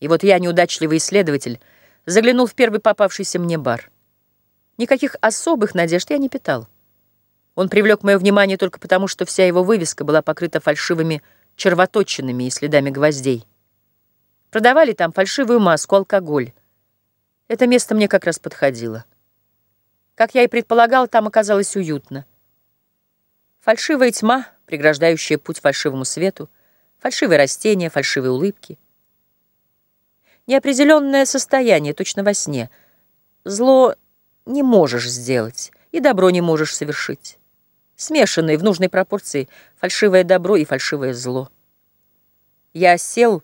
И вот я, неудачливый исследователь, заглянул в первый попавшийся мне бар. Никаких особых надежд я не питал. Он привлек мое внимание только потому, что вся его вывеска была покрыта фальшивыми червоточинами и следами гвоздей. Продавали там фальшивую маску, алкоголь. Это место мне как раз подходило. Как я и предполагал, там оказалось уютно. Фальшивая тьма, преграждающая путь фальшивому свету, фальшивые растения, фальшивые улыбки. Неопределенное состояние, точно во сне. Зло не можешь сделать, и добро не можешь совершить. Смешанные в нужной пропорции фальшивое добро и фальшивое зло. Я сел,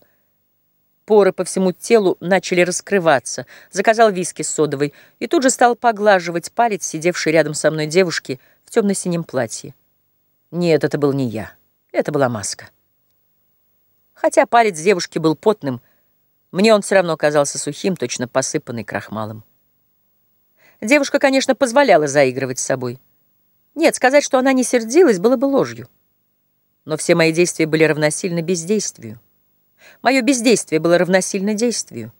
поры по всему телу начали раскрываться, заказал виски содовой и тут же стал поглаживать палец, сидевшей рядом со мной девушки в темно-синем платье. Нет, это был не я. Это была маска. Хотя палец девушки был потным, мне он все равно оказался сухим, точно посыпанный крахмалом. Девушка, конечно, позволяла заигрывать с собой. Нет, сказать, что она не сердилась, было бы ложью. Но все мои действия были равносильны бездействию. Мое бездействие было равносильно действию.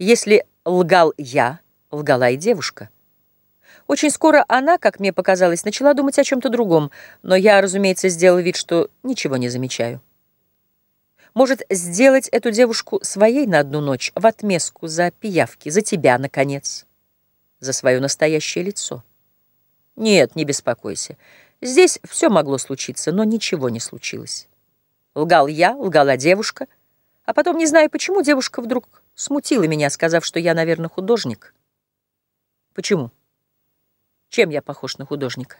Если лгал я, лгала и девушка. Очень скоро она, как мне показалось, начала думать о чем-то другом, но я, разумеется, сделал вид, что ничего не замечаю. Может, сделать эту девушку своей на одну ночь в отместку за пиявки, за тебя, наконец, за свое настоящее лицо. Нет, не беспокойся. Здесь все могло случиться, но ничего не случилось. Лгал я, лгала девушка, а потом, не знаю почему, девушка вдруг смутила меня, сказав, что я, наверное, художник. Почему? Чем я похож на художника?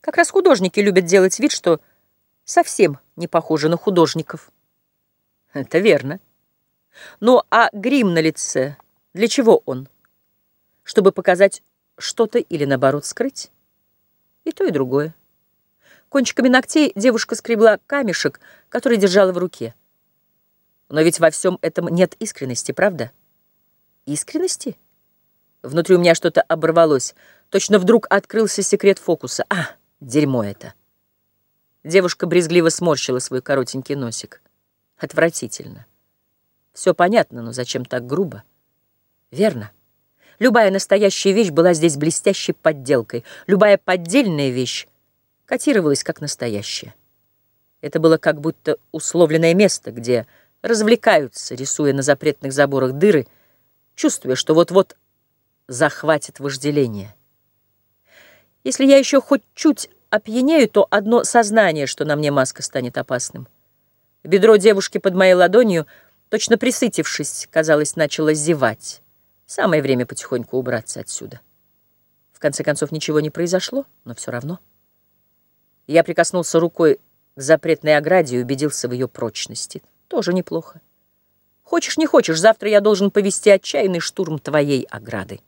Как раз художники любят делать вид, что совсем не похожи на художников. Это верно. Ну, а грим на лице, для чего он? Чтобы показать что-то или, наоборот, скрыть? И то, и другое. Кончиками ногтей девушка скребла камешек, который держала в руке. Но ведь во всем этом нет искренности, правда? Искренности? Внутри у меня что-то оборвалось — Точно вдруг открылся секрет фокуса. А, дерьмо это. Девушка брезгливо сморщила свой коротенький носик. Отвратительно. Все понятно, но зачем так грубо? Верно. Любая настоящая вещь была здесь блестящей подделкой. Любая поддельная вещь котировалась как настоящая. Это было как будто условленное место, где развлекаются, рисуя на запретных заборах дыры, чувствуя, что вот-вот захватит вожделение. Если я еще хоть чуть опьянею, то одно сознание, что на мне маска станет опасным. Бедро девушки под моей ладонью, точно присытившись, казалось, начало зевать. Самое время потихоньку убраться отсюда. В конце концов, ничего не произошло, но все равно. Я прикоснулся рукой к запретной ограде и убедился в ее прочности. Тоже неплохо. Хочешь, не хочешь, завтра я должен повести отчаянный штурм твоей ограды.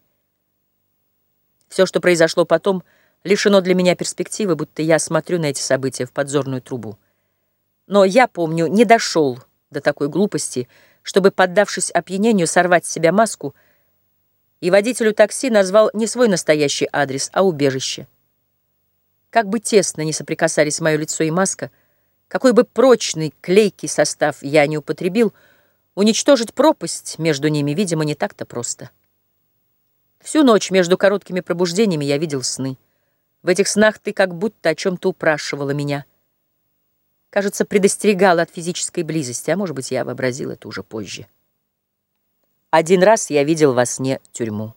Все, что произошло потом — лишено для меня перспективы, будто я смотрю на эти события в подзорную трубу. Но я, помню, не дошел до такой глупости, чтобы, поддавшись опьянению, сорвать с себя маску, и водителю такси назвал не свой настоящий адрес, а убежище. Как бы тесно не соприкасались мое лицо и маска, какой бы прочный, клейкий состав я не употребил, уничтожить пропасть между ними, видимо, не так-то просто. Всю ночь между короткими пробуждениями я видел сны. В этих снах ты как будто о чем-то упрашивала меня. Кажется, предостерегала от физической близости, а может быть, я вообразил это уже позже. Один раз я видел во сне тюрьму.